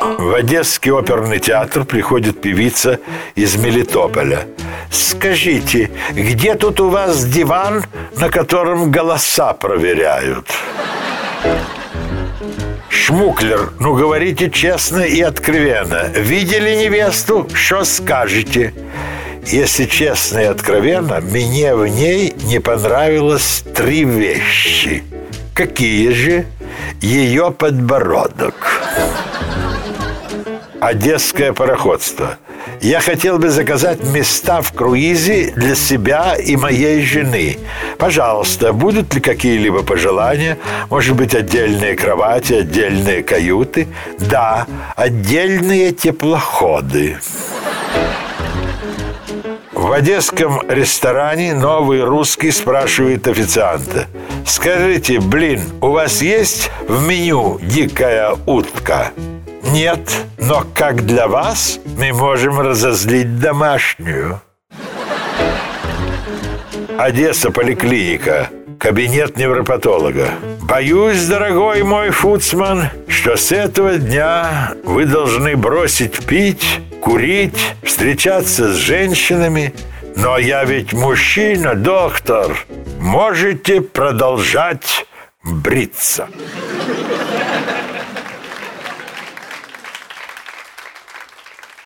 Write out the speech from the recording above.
В Одесский оперный театр приходит певица из Мелитополя. Скажите, где тут у вас диван, на котором голоса проверяют? Шмуклер, ну говорите честно и откровенно. Видели невесту? Что скажете? Если честно и откровенно, мне в ней не понравилось три вещи. Какие же? Ее подбородок. Одесское пароходство. Я хотел бы заказать места в круизе для себя и моей жены. Пожалуйста, будут ли какие-либо пожелания? Может быть, отдельные кровати, отдельные каюты? Да, отдельные теплоходы. В одесском ресторане новый русский спрашивает официанта. Скажите, блин, у вас есть в меню дикая утка? Нет, но как для вас мы можем разозлить домашнюю. Одесса поликлиника. Кабинет невропатолога. Боюсь, дорогой мой фуцман, что с этого дня вы должны бросить пить, курить, встречаться с женщинами. Но я ведь мужчина, доктор. Можете продолжать бриться.